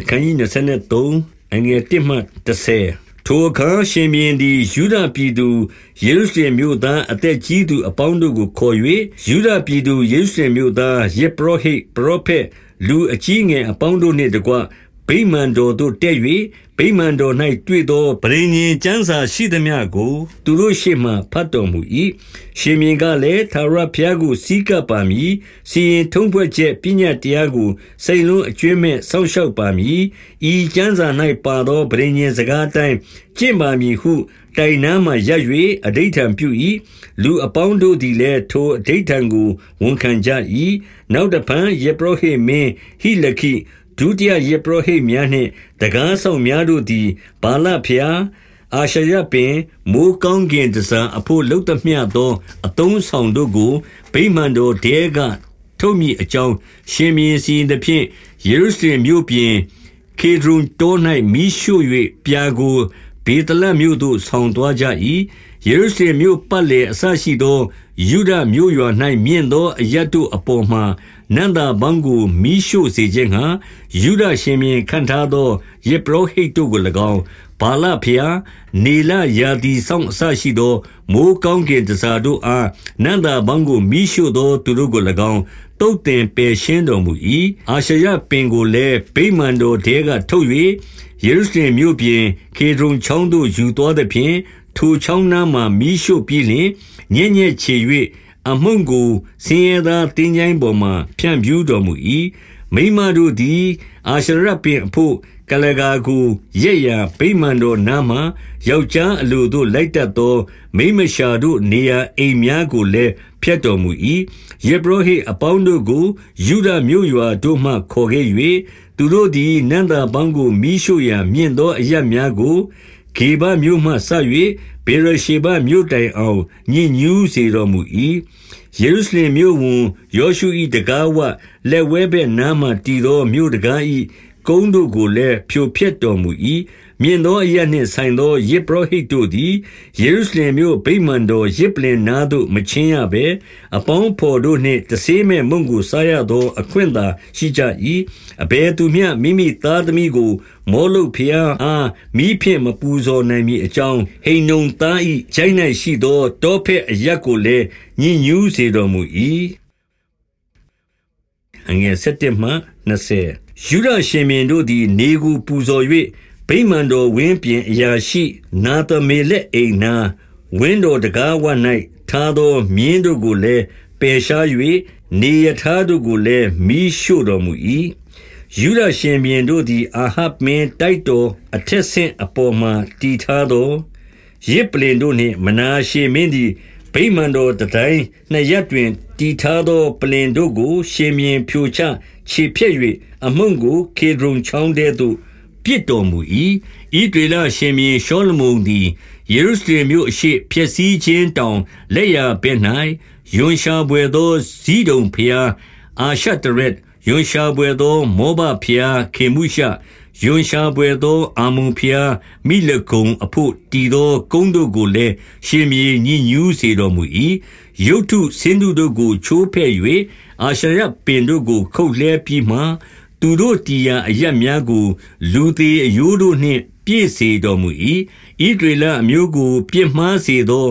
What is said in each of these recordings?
အခန်းကြီး23အငယ်1မှ30ထိုအခါရှင်ဘီရင်သည်ယူဒပြည်သူယေရုရှလင်မြို့သားအသက်ကြီးသူအပေါင်းတို့ကိုခေါ်၍ယူဒပြည်သူယေရုရှလင်မြို့သားယေပရောဟိတ်ပရောဖက်လူအကြီးငယ်အပေါင်းတို့နှင့်တကွ ဗိမာန်တော်သို့တက်၍ဗိမာန်တော်၌တွေ့သောပရိညင်ကျမ်းစာရှိသမျှကို သူတို့ရှေ့မှဖတ်တော်မူ၏ရှင်မြင်းကလည်းသာရဖျားကိုစီးကပ်ပါမည် စီရင်ထုံးဖွဲ့ချက်ပညာတရားကို စိတ်လုံးအကျွမ်းမဲ့ စောင့်ရှောက်ပါမည် ဤကျမ်းစာ၌ပါသောပရိညင်စကားတိုင်း ကျင့်ပါမည်ဟု တိုင်နားမှရပ်၍အဋိဌံပြု၏လူအပေါင်းတို့သည်လည်း ထိုအဋိဌံကို ဝန်ခံကြ၏နောက်တဖန်ယေဘရဟိမင်းဟိလခိ ဒုတိယယေပရောဟိတ်များနှင့်တကားဆောင်များတို့သည်ဘာလဖျား အာရှရပင် မိုးကောင်းကင်တစားအဖို့လှုပ်သမျှသောအတုံးဆောင်တို့ကို ဗိမာန်တော်တဲက ထုတ်မိအကြောင်း ရှင်မြင်းစီသည်ဖြင့် ယေရုရှလင်မြို့ပြင်ခေဒရုန်တော၌မိရှု၍ပြာကိုဘေတလမြို့သို့ ဆောင်သွားကြ၏ ယေရုရှလင်မြို့ပတ်လေအဆရှိသောယူဒမြို့ရွာ၌မြင့်သောအရတ်တို့အပေါ်မှနန္တာဘန်းကိုမိရှို့စေခြင်းဟာယူဒရှင်မြင်းခံထားသောယေပရောဟိတ်တို့ကို၎င်းဘာလဖျားနေလရာတီဆောင်အဆရှိသောမိုးကောင်းကင်တစားတို့အားနန္တာဘန်းကိုမိရှို့သောသူတို့ကို၎င်းတုတ်တင်ပယ်ရှင်းတော်မူ၏အာရှရပင်ကိုလည်းဗိမာန်တော်ထဲကထုတ်၍ယေရုရှလင်မြို့ပြင်ခေဒရုန်ချောင်းသို့ယူသွားသည်ဖြင့် ထိုချောင်းနားမှမိရှို့ပြီးလျှင်ညံ့ညက်ချေ၍အမှုန့်ကိုဆင်းရဲသားတင်းချိုင်းပေါ်မှဖြန့်ဖြူးတော်မူ၏မိမတို့သည်အာရှရပင်အဖို့ကလကာကိုရက်ရဗိမာန်တော်နားမှယောက်ျားအလိုတို့လိုက်တတ်သော မိမရှာတို့နေရာအိမ်များကိုလည်းဖျက်တော်မူ၏ယေဘရဟိအပေါင်းတို့ကိုယူဒမြို့ရွာတို့မှခေါ်ခဲ့၍သူတို့သည်နန္တာပေါင်းကိုမိရှုရာမြင့်သောအရများကို ဂေဘမြို့မှဆ၍ဘေရရှေဘမြို့တိုင်အောင်ညင်ညူးစေတော်မူ၏ယေရုရှလင်မြို့ဝန်ယောရှု၏တကားဝလက်ဝဲဘက်နားမှတည်သောမြို့တကား၏ကုန်းတို့ကိုလည်းဖြိုဖျက်တော်မူ၏ မြင့်သောအရနှင့်ဆိုင်သောယေဘရဟိတ်တို့သည် ယေရုရှလင်မြို့ဗိမာန်တော်ယေပလင်နာသို့ မချင်းရဘဲ အပေါင်းဖော်တို့နှင့် တဆေးမဲ့မုန်ကို စားရသော အခွင့်သာရှိကြ၏အဘယ်သူမျှ မိမိသားသမီးကို မောလုဖျားအားမိဖြင့် မပူဇော်နိုင်မီအကြောင်း ဟိန်နုံသား၏ခြိုင်း၌ရှိသော တောဖက်အရက်ကိုလည်းညှဉ်းညူးစေတော်မူ၏အငယ်7မှ20ယူဒရှင်မင်းတို့သည် နေကိုပူဇော်၍ ဗိမာန်တော်ဝင်းပြင်အရာရှိနာသမေလက်အိမ်နာဝင်းတော်တကားဝ၌ထားသောမြင်းတို့ကိုလည်းပယ်ရှား၍နေရထားတို့ကိုလည်းမိရှို့တော်မူ၏ယူဒရှင်ဘီင်တို့သည်အာဟပ်မင်းတိုက်တော်အထက်ဆင့်အပေါ်မှတည်ထားသောရစ်ပလင်တို့နှင့်မနာရှေမင်းသည်ဗိမာန်တော်တိုင်းနှစ်ရက်တွင်တည်ထားသောပလင်တို့ကို ရှင်မြင်းဖြိုချခြေဖြက်၍အမုံကိုကေဒရုန်ချောင်းတဲသို့ ပြစ်တော်မူ၏ဤဒေလရှင်မြေရှောလမုန်သည်ယေရုရှလင်မြို့အရှိဖျက်ဆီးခြင်းတောင်လက်ရဘက်၌ယွန်ရှာပွေသောဇီးတုံဖျားအာရှတရက်ယွန်ရှာပွေသောမောဘဖျားခေမှုရှယွန်ရှာပွေသောအာမုန်ဖျားမိလကုံအဖို့တည်သောကုန်းတို့ကိုလည်းရှင်မြေညညူးစေတော်မူ၏ယုတ်ထုစင်းတို့ကိုချိုးဖဲ့၍အာရှရပင်တို့ကိုခုတ်လှဲပြီးမှ သူတို့တည်ရာအရပ်များကို လူသေးအယိုးတို့နှင့် ပြည့်စေတော်မူ၏ဣဒရေလအမျိုးကို ပြစ်မှားစေသော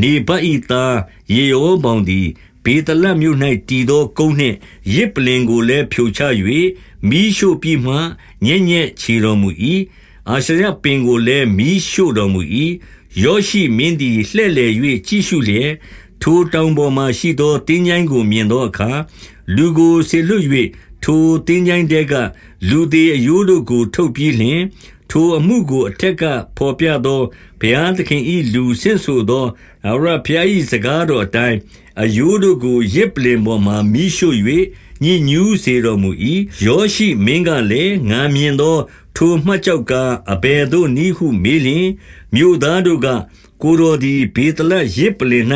နေဗတ်ဤသား ယေရောပေါင်သည်ဘေတလတ်မြို့၌တည်သော ကုန်းနှင့်ရစ်ပလင်ကိုလည်း ဖြိုချ၍မိရှို့ပြီးမှညံ့ညက်ချေတော်မူ၏အာရှရပင်ကိုလည်းမိရှို့တော်မူ၏ယောရှိမင်းသည် လှဲ့လေ၍ကြည့်ရှုလျက် ထိုတောင်ပေါ်မှရှိသောတင်းញိုင်းကို မြင်သောအခါ လူကိုဆေလွတ်၍ ထိုသင်္ချိုင်းတဲကလူသေးအယိုးတို့ကို ထုတ်ပြီးလျှင်ထိုအမှုကိုအထက်ကဖော်ပြသောဘုရားသခင်၏လူဆင့်ဆိုသောအရဘုရား၏စကားတော်အတိုင်းအယိုးတို့ကိုရစ်ပလင်ပေါ်မှမိရှို့၍ညဉ့်ညူးစေတော်မူ၏ယောရှိမင်းကလည်းငာမြင်သော ထိုမှတ်ကြောက်ကားအဘယ်သို့နည်းဟုမေးလျင်မြို့သားတို့ကကိုတော်သည်ဘေတလရစ်ပလင်၌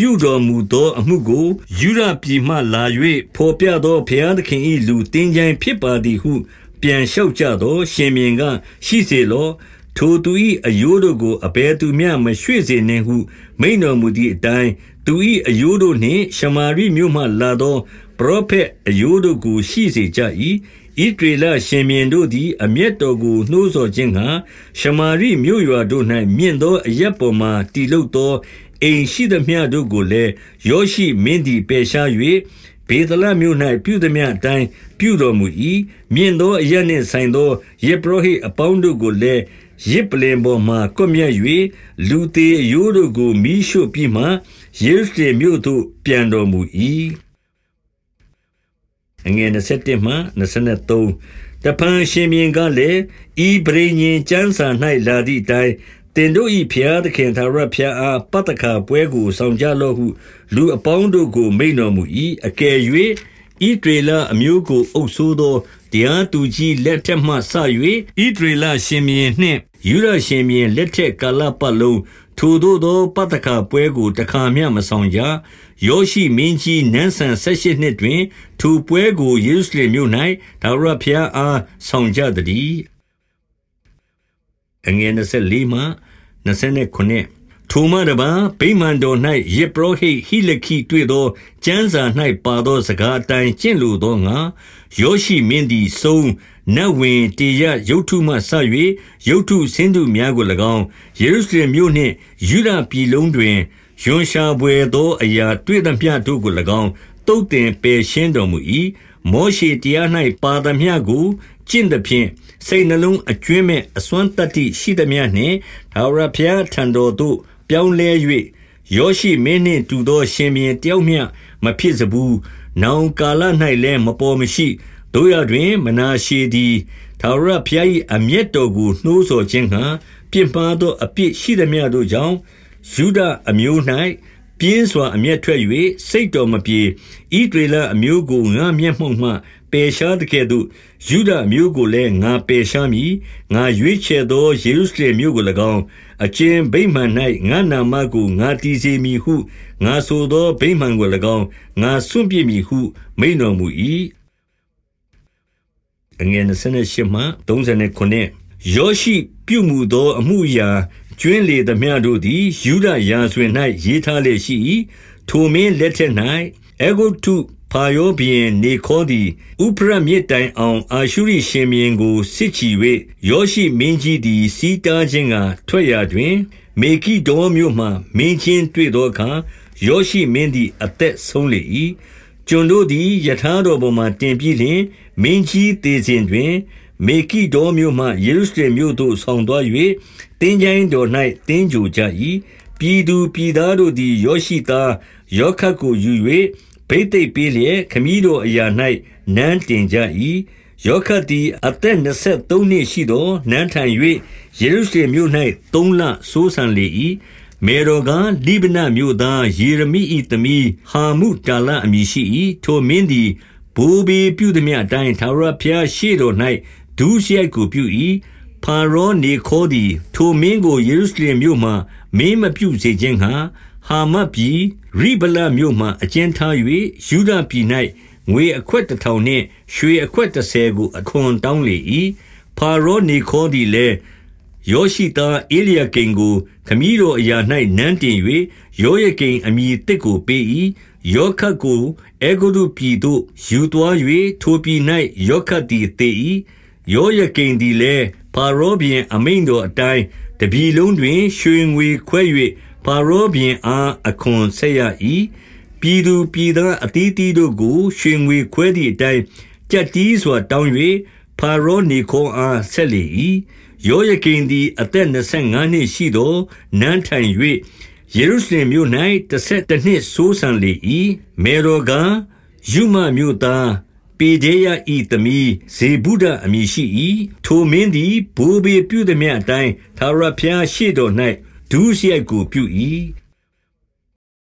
ပြုတော်မူသောအမှုကိုယူရပြည်မှလာ၍ဖော်ပြသောဘုရားသခင်၏လူတင်းကြိုင်ဖြစ်ပါသည်ဟု ပြန်လျှောက်ကြသော ရှင်မြင်းကရှိစေလောထိုသူ၏အယိုးတို့ကိုအဘယ်သူမျှမရွှေ့စေနှင့်ဟု မိန်တော်မူသည့်အတိုင်းသူ၏အယိုးတို့နှင့်ရှမာရိမြို့မှလာသောပရောဖက်အယိုးတို့ကိုရှိစေကြ၏ဣဒရေလရှင်မြင်တို့သည် အမျက်တော်ကိုနှိုးဆော်ခြင်းငှါရှမာရိမြို့ရွာတို့၌မြင့်သောအရပ်ပေါ်မှာတည်လုပ်သော အိမ်ရှိသမျှတို့ကိုလည်းယောရှိမင်းသည်ပယ်ရှား၍ဗေသလမြို့၌ပြုသမျှအတိုင်းပြုတော်မူ၏မြင့်သောအရပ်နှင့်ဆိုင်သောယေဘရဟိအပေါင်းတို့ကိုလည်းရစ်ပလင်ပေါ်မှကွပ်မျက်၍လူသေးအယိုးတို့ကိုမိရှုပြီးမှယေရုရှလင်မြို့သို့ပြန်တော်မူ၏အငယ်27မှ23တပန်ရှင်မြင်းကလည်းဤပရိညင်ကျမ်းစာ၌လာသည့်အတိုင်း တင်တို့၏ဖျားသခင်သာရဖျားအားပတ္တခါပွဲကိုဆောင်ကြလော့ဟု လူအပေါင်းတို့ကို မိန်တော်မူ၏အကယ်၍ဤဒေလအမျိုးကိုအုပ်ဆိုးသောတရားသူကြီးလက်ထက်မှဆ၍ဤဒေလရှင်မြင်းနှင့်ယူရရှင်မြင်းလက်ထက်ကာလပတ်လုံးထိုသို့သောပတ္တခါပွဲကိုတခါမျှမဆောင်ကြယောရှိမင်းကြီးနန်းဆန်၁၈နှစ်တွင်ထိုပွဲကိုယေရုရှလင်မြို့၌ဒါဝရဖျားအားဆောင်ကြသည် အငယ်24မှ29ထိုမှတပါဗိမာန်တော်၌ယေပရောဟိတ်ဟိလခိတွေ့သောကျမ်းစာ၌ပါသောစကားအတိုင်းကျင့်လိုသောငါယောရှိမင်းသည်ဆုံးနတ်ဝင်တေရရုတ်ထုမှဆ၍ရုတ်ထုဆင်းသူများကို၎င်းယေရုရှလင်မြို့နှင့်ယူဒပြည်လုံးတွင်ယွန်ရှာပွေသောအရာတွေ့သမျှတို့ကို၎င်းတုတ်တင်ပယ်ရှင်းတော်မူ၏မောရှေတရား၌ပါသမျှကိုကျင့်သဖြင့် စိတ်နှလုံးအကျွင်းမဲ့အစွမ်းတတ္တိရှိသမျှနှင့်ဒါဝရဖျားထံတော်သို့ပြောင်းလဲ၍ယောရှိမင်းနှင့်တူသောရှင်ဘီတယောက်မျှမဖြစ်စဘူးနောင်ကာလ၌လည်းမပေါ်မရှိတို့ရတွင် မနာရှည်သည်သာရဖျား၏အမျက်တော်ကိုနှိုးဆော်ခြင်းဟံပြစ်မှားသောအပြစ်ရှိသမျှတို့ကြောင့်ယူဒအမျိုး၌ပြင်းစွာအမျက်ထွက်၍စိတ်တော်မပြေဣဒေလအမျိုးကိုငါမျက်မှောက်မှ ပယ်ရှားတဲ့ကဲ့သို့ယူဒအမျိုးကိုလည်း ငါပယ်ရှားမည် ငါရွေးချယ်သော ယေရုရှလင်မြို့ကို၎င်း အကျဉ်ဗိမာန်၌ငါနာမကို ငါတည်စေမည်ဟု ငါဆိုသော ဗိမာန်ကို၎င်း ငါစွန့်ပြစ်မည်ဟု မိန်တော်မူ၏အငယ်28မှ39ယောရှိပြုမှုသော အမှုအရာကျွင်းလေသမျှတို့သည်ယူဒရာဇဝင်၌ရေးထားလျက်ရှိ၏ထိုမင်းလက်ထက်၌အေဂုတု ဖာယောဘီင်နေခေါသည် ဥဖရမြစ်တိုင်အောင် အာရှုရိရှင်ဘီင်ကိုစစ်ချီ၍ယောရှိမင်းကြီးသည်စီးတားခြင်းကထွက်ရာတွင် မေကိဒေါမြို့မှမင်းချင်းတွေ့သောအခါ ယောရှိမင်းသည် အသက်ဆုံးလေ၏ကျွန်တို့သည်ယထာတော်ပေါ်မှတင်ပြီးလျှင် မင်းကြီးသေးစဉ်တွင် မေကိဒေါမြို့မှ ယေရုရှလင်မြို့သို့ ဆောင်သွား၍တင်းကျိုင်းတော်၌တင်းကြိုကြ၏ပြည်သူပြည်သားတို့သည် ယောရှိသား ယောခတ်ကိုယူ၍ ဘိသိက်ပေးလျက်ခမည်းတော်အရာ၌နန်းတင်ကြ၏ယောခတ်သည်အသက်23နှစ်ရှိသောနန်းထိုင်၍ယေရုရှလင်မြို့၌3လစိုးစံလေ၏မေရောကလိဗနမြို့သားယေရမိ၏သမီးဟာမုတာလအမည်ရှိ၏ထိုမင်းသည်ဘိုးဘေးပြုသည်မြအတိုင်းသာရဖျားရှေ့တော်၌ဒုစရိုက်ကိုပြု၏ဖာရောနေခေါ်သည် ထိုမင်းကိုယေရုရှလင်မြို့မှမင်းမပြုစေခြင်းဟာ ဟာမတ်ပြည်ရိဗလမြို့မှအကျဉ်းထား၍ယူဒပြည်၌ငွေအခွက်တစ်ထောင်နှင့် ရွှေအခွက်တစ်ဆယ်ကိုအခွန်တောင်းလေ၏ဖာရောနေခေါ်သည်လည်းယောရှိသားအေလျာကိန်ကိုခမည်းတော်အရာ၌နန်းတင်၍ယောယကိန်အမည်တစ်ကိုပေး၏ယောခတ်ကိုအေဂုရုပြည်သို့ယူသွား၍ထိုပြည်၌ယောခတ်သည်တည်၏ယောယကိန်သည်လည်းဖာရောဘင်အမိန်တော်အတိုင်းတပြည်လုံးတွင် ရွှေငွေခွဲ၍ ဖာရောဘင်အားအခွန်ဆက်ရ၏ပြည်သူပြည်သားအသီးသီးတို့ကိုရွှေငွေခွဲသည့်အတိုင်းကြက်တီးစွာတောင်း၍ဖာရောနေခေါ်အားဆက်လေ၏ယောယကိန်သည်အသက်25နှစ်ရှိသောနန်းထိုင်၍ယေရုရှလင်မြို့၌တစ်ဆက်တစ်နှစ်ဆိုးဆန်လေ၏မေရောကယုမမြို့သားပေဒေယဤသမီးဇေဗုဒအမည်ရှိ၏ထိုမင်းသည်ဘိုးဘေပြုသည်မြအတိုင်းသာရဖျားရှိတော်၌ ဒုစရိုက်ကိုပြု၏